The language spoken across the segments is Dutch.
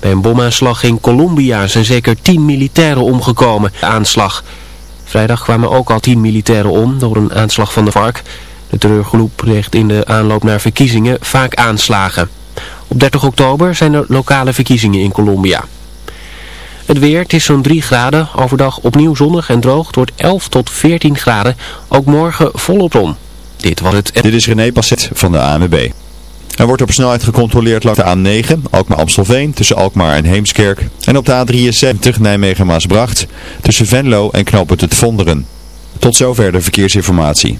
Bij een bomaanslag in Colombia zijn zeker tien militairen omgekomen. Aanslag. Vrijdag kwamen ook al tien militairen om door een aanslag van de FARC. De terreurgroep pleegt in de aanloop naar verkiezingen vaak aanslagen. Op 30 oktober zijn er lokale verkiezingen in Colombia. Het weer, het is zo'n 3 graden. Overdag opnieuw zonnig en droog. Het wordt 11 tot 14 graden. Ook morgen volop zon. Dit was het. Dit is René Passet van de ANWB. Er wordt op snelheid gecontroleerd langs de A9, Alkmaar-Amstelveen, tussen Alkmaar en Heemskerk. En op de A73 Nijmegen-Maasbracht, tussen Venlo en Knoopend het Vonderen. Tot zover de verkeersinformatie.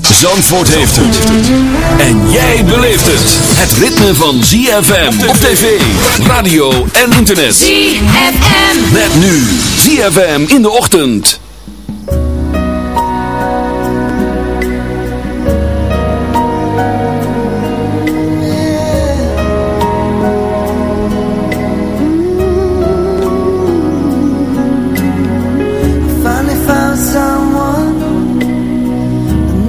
Zandvoort heeft het. En jij beleeft het. Het ritme van ZFM op tv, radio en internet. ZFM. Met nu ZFM in de ochtend.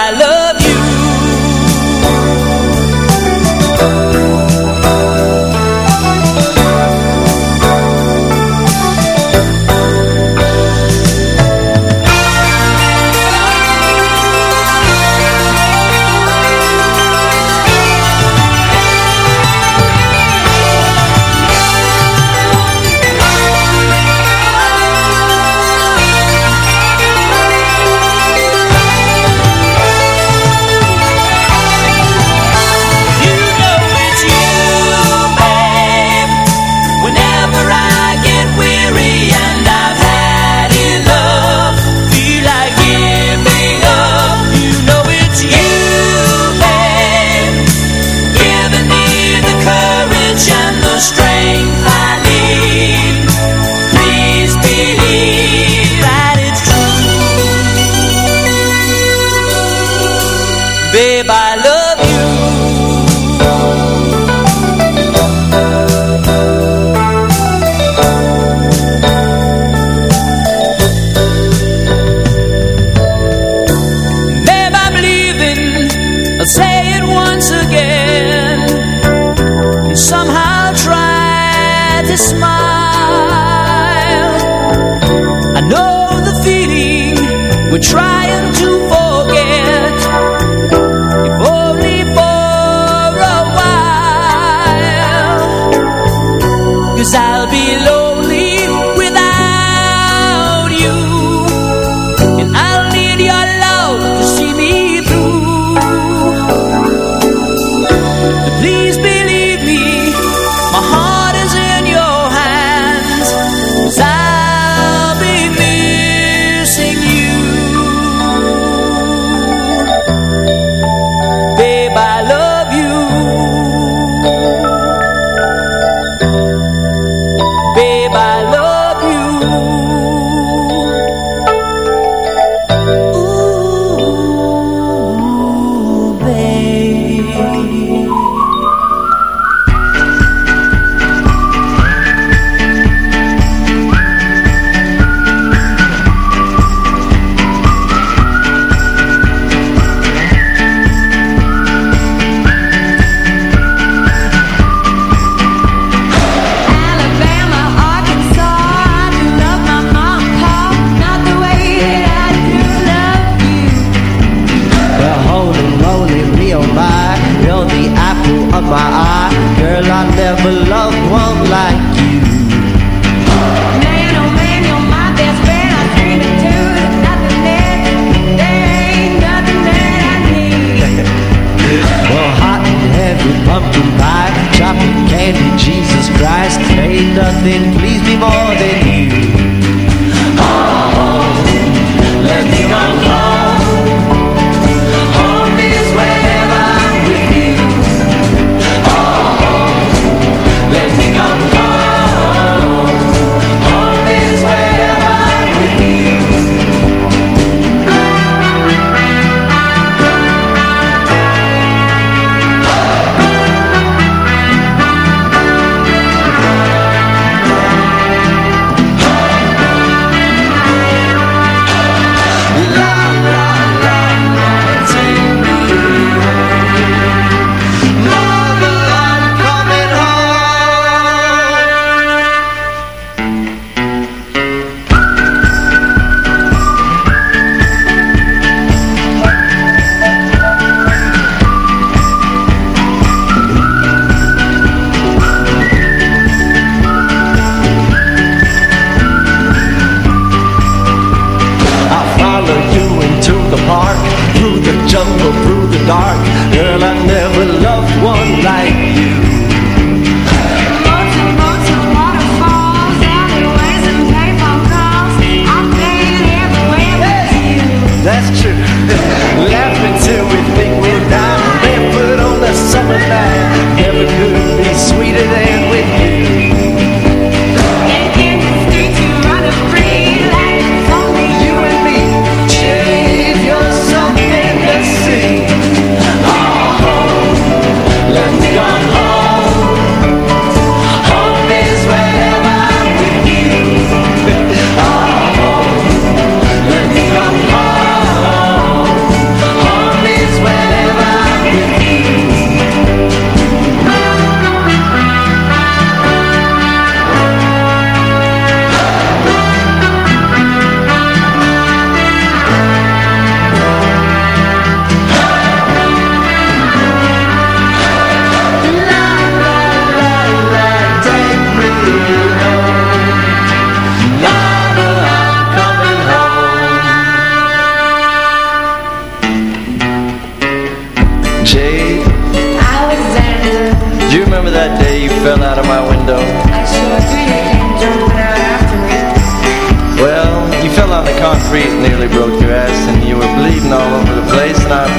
I love you.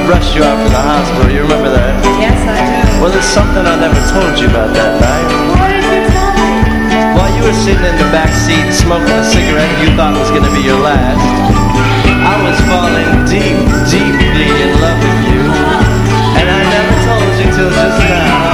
Rushed you out to the hospital. You remember that? Yes, I do. Well, there's something I never told you about that night. What did you tell me? While you were sitting in the back seat smoking a cigarette you thought was going to be your last, I was falling deep, deeply in love with you. And I never told you till just now.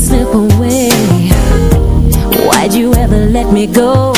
slip away Why'd you ever let me go?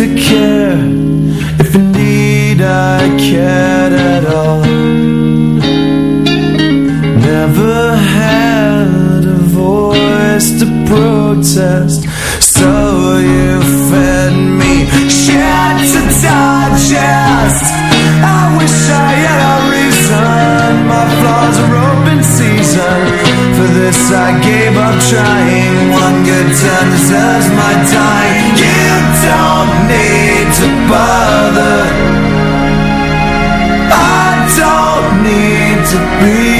secure. To be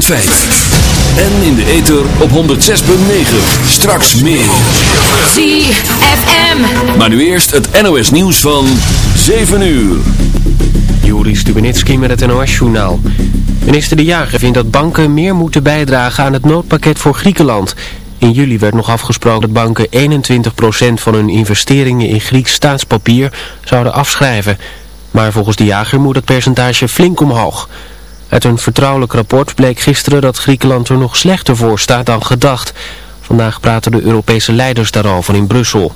En in de ether op 106.9. Straks meer. ZFM. Maar nu eerst het NOS nieuws van 7 uur. Juri Stubenitski met het NOS-journaal. Minister De Jager vindt dat banken meer moeten bijdragen aan het noodpakket voor Griekenland. In juli werd nog afgesproken dat banken 21% van hun investeringen in Grieks staatspapier zouden afschrijven. Maar volgens De Jager moet het percentage flink omhoog. Uit een vertrouwelijk rapport bleek gisteren dat Griekenland er nog slechter voor staat dan gedacht. Vandaag praten de Europese leiders daarover in Brussel.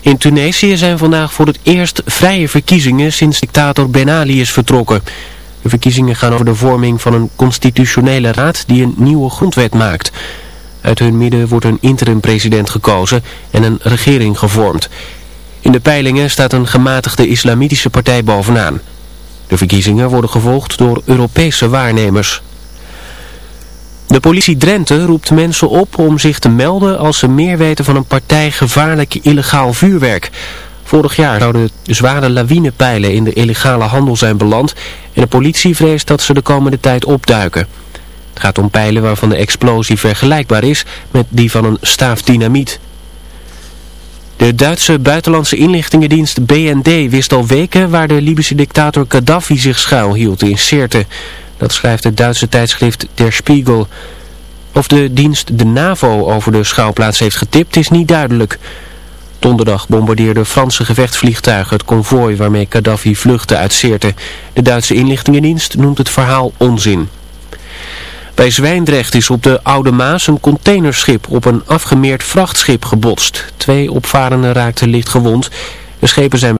In Tunesië zijn vandaag voor het eerst vrije verkiezingen sinds dictator Ben Ali is vertrokken. De verkiezingen gaan over de vorming van een constitutionele raad die een nieuwe grondwet maakt. Uit hun midden wordt een interim-president gekozen en een regering gevormd. In de peilingen staat een gematigde islamitische partij bovenaan. De verkiezingen worden gevolgd door Europese waarnemers. De politie Drenthe roept mensen op om zich te melden als ze meer weten van een partij gevaarlijk illegaal vuurwerk. Vorig jaar zouden zware lawinepijlen in de illegale handel zijn beland en de politie vreest dat ze de komende tijd opduiken. Het gaat om pijlen waarvan de explosie vergelijkbaar is met die van een staaf dynamiet. De Duitse buitenlandse inlichtingendienst BND wist al weken waar de Libische dictator Gaddafi zich schuilhield in Sirte. Dat schrijft het Duitse tijdschrift Der Spiegel. Of de dienst de NAVO over de schouwplaats heeft getipt is niet duidelijk. Donderdag bombardeerden Franse gevechtsvliegtuigen het konvooi waarmee Gaddafi vluchtte uit Sirte. De Duitse inlichtingendienst noemt het verhaal onzin. Bij Zwijndrecht is op de Oude Maas een containerschip op een afgemeerd vrachtschip gebotst. Twee opvarenden raakten licht gewond. De schepen zijn